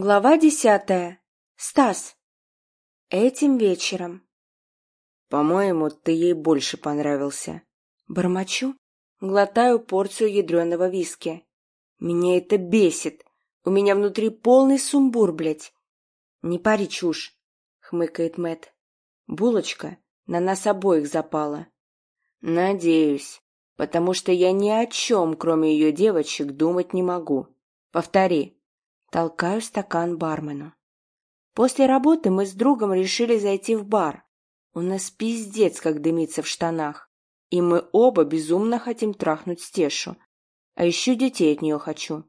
Глава десятая. Стас. Этим вечером. По-моему, ты ей больше понравился. Бормочу, глотаю порцию ядреного виски. Меня это бесит. У меня внутри полный сумбур, блядь. Не пари чушь, хмыкает Мэт. Булочка на нас обоих запала. Надеюсь, потому что я ни о чем, кроме ее девочек, думать не могу. Повтори. Толкаю стакан бармену. После работы мы с другом решили зайти в бар. У нас пиздец, как дымится в штанах. И мы оба безумно хотим трахнуть Стешу. А еще детей от нее хочу.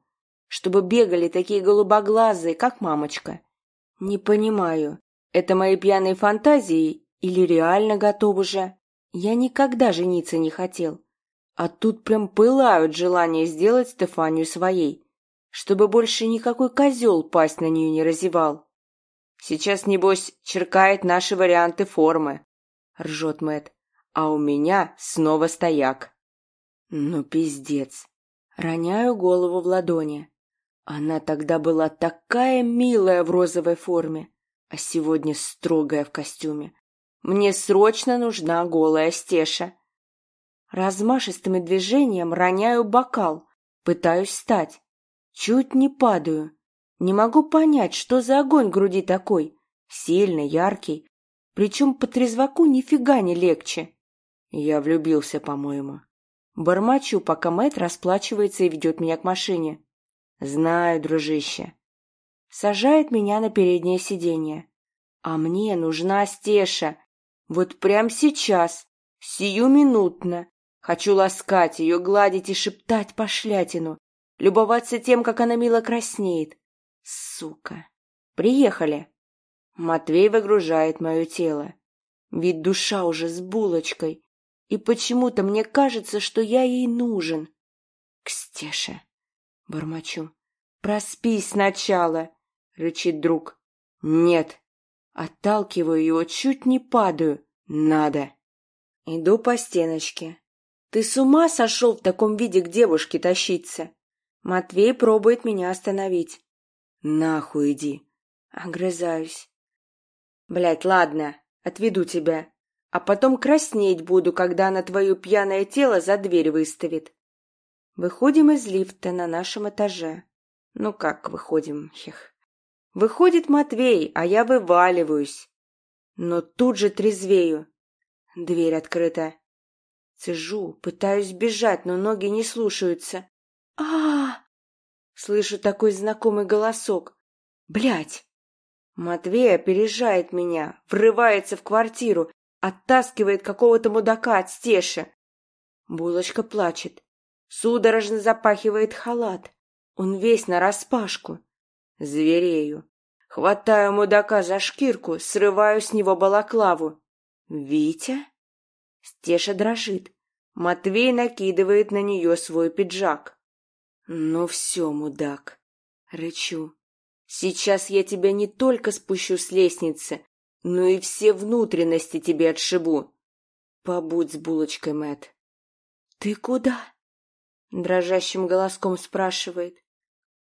Чтобы бегали такие голубоглазые, как мамочка. Не понимаю, это мои пьяные фантазии или реально готов уже? Я никогда жениться не хотел. А тут прям пылают желание сделать Стефанию своей чтобы больше никакой козел пасть на нее не разевал. Сейчас, небось, черкает наши варианты формы, — ржет Мэт. А у меня снова стояк. Ну, пиздец. Роняю голову в ладони. Она тогда была такая милая в розовой форме, а сегодня строгая в костюме. Мне срочно нужна голая стеша. Размашистым движением роняю бокал, пытаюсь встать. Чуть не падаю. Не могу понять, что за огонь в груди такой. Сильный, яркий. Причем по трезваку нифига не легче. Я влюбился, по-моему. Бормочу, пока Мэтт расплачивается и ведет меня к машине. Знаю, дружище. Сажает меня на переднее сиденье. А мне нужна Стеша. Вот прямо сейчас. Сиюминутно. Хочу ласкать ее, гладить и шептать пошлятину любоваться тем, как она мило краснеет. Сука. Приехали. Матвей выгружает мое тело. Ведь душа уже с булочкой. И почему-то мне кажется, что я ей нужен. К стеше. Бормочу. Проспись сначала, рычит друг. Нет. Отталкиваю его, чуть не падаю. Надо. Иду по стеночке. Ты с ума сошел в таком виде к девушке тащиться? Матвей пробует меня остановить. Нахуй иди. Огрызаюсь. Блять, ладно, отведу тебя. А потом краснеть буду, когда она твое пьяное тело за дверь выставит. Выходим из лифта на нашем этаже. Ну как выходим, хех. Выходит Матвей, а я вываливаюсь. Но тут же трезвею. Дверь открыта. Цежу, пытаюсь бежать, но ноги не слушаются а Слышу такой знакомый голосок. Блять! Матвей опережает меня, врывается в квартиру, оттаскивает какого-то мудака от стеши. Булочка плачет, судорожно запахивает халат. Он весь нараспашку. Зверею. Хватаю мудака за шкирку, срываю с него балаклаву. «Витя?» Стеша дрожит. Матвей накидывает на нее свой пиджак. «Ну все, мудак!» — рычу. «Сейчас я тебя не только спущу с лестницы, но и все внутренности тебе отшибу. Побудь с булочкой, Мэт. «Ты куда?» — дрожащим голоском спрашивает.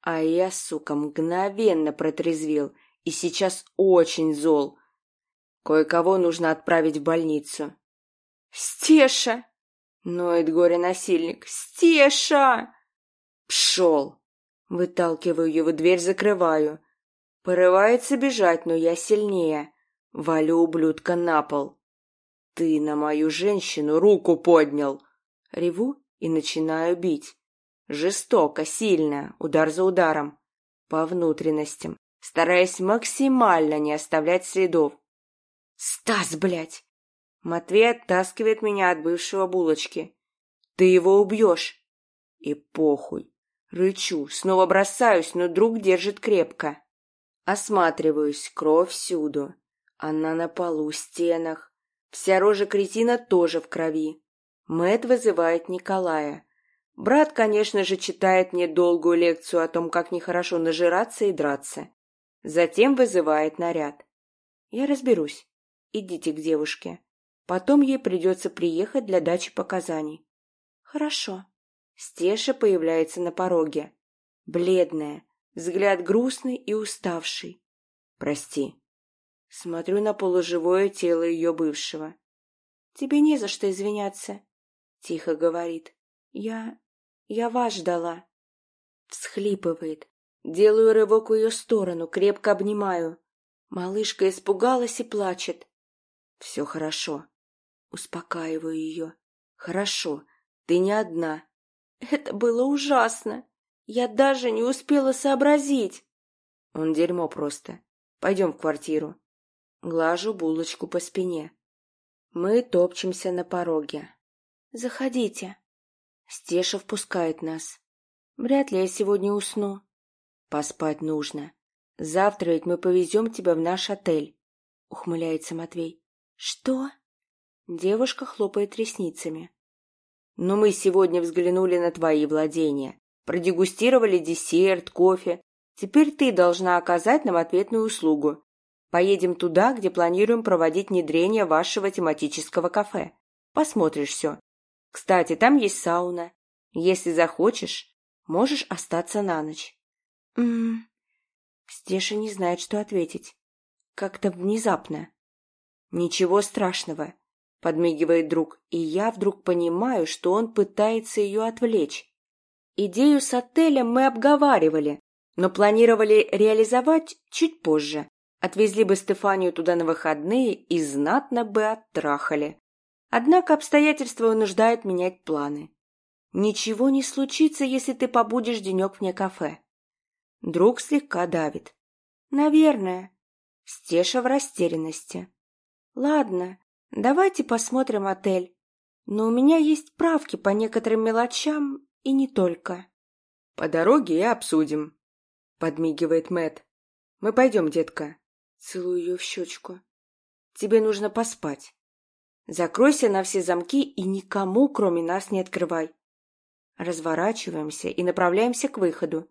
А я, сука, мгновенно протрезвел и сейчас очень зол. Кое-кого нужно отправить в больницу. «Стеша!» — ноет горе-насильник. «Стеша!» «Пшел!» Выталкиваю его, дверь закрываю. Порывается бежать, но я сильнее. Валю ублюдка на пол. «Ты на мою женщину руку поднял!» Реву и начинаю бить. Жестоко, сильно, удар за ударом. По внутренностям, стараясь максимально не оставлять следов. «Стас, блядь!» Матвей оттаскивает меня от бывшего булочки. «Ты его убьешь!» И похуй. Рычу, снова бросаюсь, но друг держит крепко. Осматриваюсь, кровь всюду. Она на полу, стенах. Вся рожа кретина тоже в крови. Мэт вызывает Николая. Брат, конечно же, читает мне долгую лекцию о том, как нехорошо нажираться и драться. Затем вызывает наряд. Я разберусь. Идите к девушке. Потом ей придется приехать для дачи показаний. Хорошо. Стеша появляется на пороге. Бледная, Взгляд грустный и уставший. Прости. Смотрю на полуживое тело ее бывшего. Тебе не за что извиняться, тихо говорит. Я... я вас ждала. Всхлипывает. Делаю рывок в ее сторону, крепко обнимаю. Малышка испугалась и плачет. Все хорошо. Успокаиваю ее. Хорошо, ты не одна. Это было ужасно. Я даже не успела сообразить. Он дерьмо просто. Пойдем в квартиру. Глажу булочку по спине. Мы топчемся на пороге. Заходите. Стеша впускает нас. Вряд ли я сегодня усну. Поспать нужно. Завтра ведь мы повезем тебя в наш отель. Ухмыляется Матвей. Что? Девушка хлопает ресницами. Но мы сегодня взглянули на твои владения, продегустировали десерт, кофе. Теперь ты должна оказать нам ответную услугу. Поедем туда, где планируем проводить внедрение вашего тематического кафе. Посмотришь все. Кстати, там есть сауна. Если захочешь, можешь остаться на ночь. М Стеша не знает, что ответить. Как-то внезапно. Ничего страшного. — подмигивает друг, и я вдруг понимаю, что он пытается ее отвлечь. Идею с отелем мы обговаривали, но планировали реализовать чуть позже. Отвезли бы Стефанию туда на выходные и знатно бы оттрахали. Однако обстоятельства вынуждают менять планы. Ничего не случится, если ты побудешь денек вне кафе. Друг слегка давит. Наверное. Стеша в растерянности. Ладно, Давайте посмотрим отель. Но у меня есть правки по некоторым мелочам и не только. По дороге и обсудим. Подмигивает Мэт. Мы пойдем, детка. Целую ее в щечку. Тебе нужно поспать. Закройся на все замки и никому, кроме нас, не открывай. Разворачиваемся и направляемся к выходу.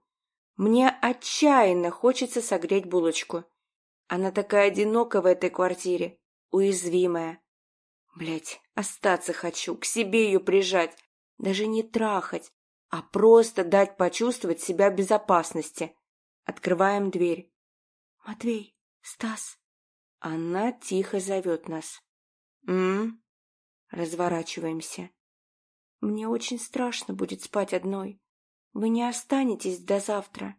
Мне отчаянно хочется согреть булочку. Она такая одинока в этой квартире, уязвимая. Блять, остаться хочу, к себе ее прижать, даже не трахать, а просто дать почувствовать себя в безопасности. Открываем дверь. Матвей, Стас. Она тихо зовет нас. М? Разворачиваемся. Мне очень страшно будет спать одной. Вы не останетесь до завтра.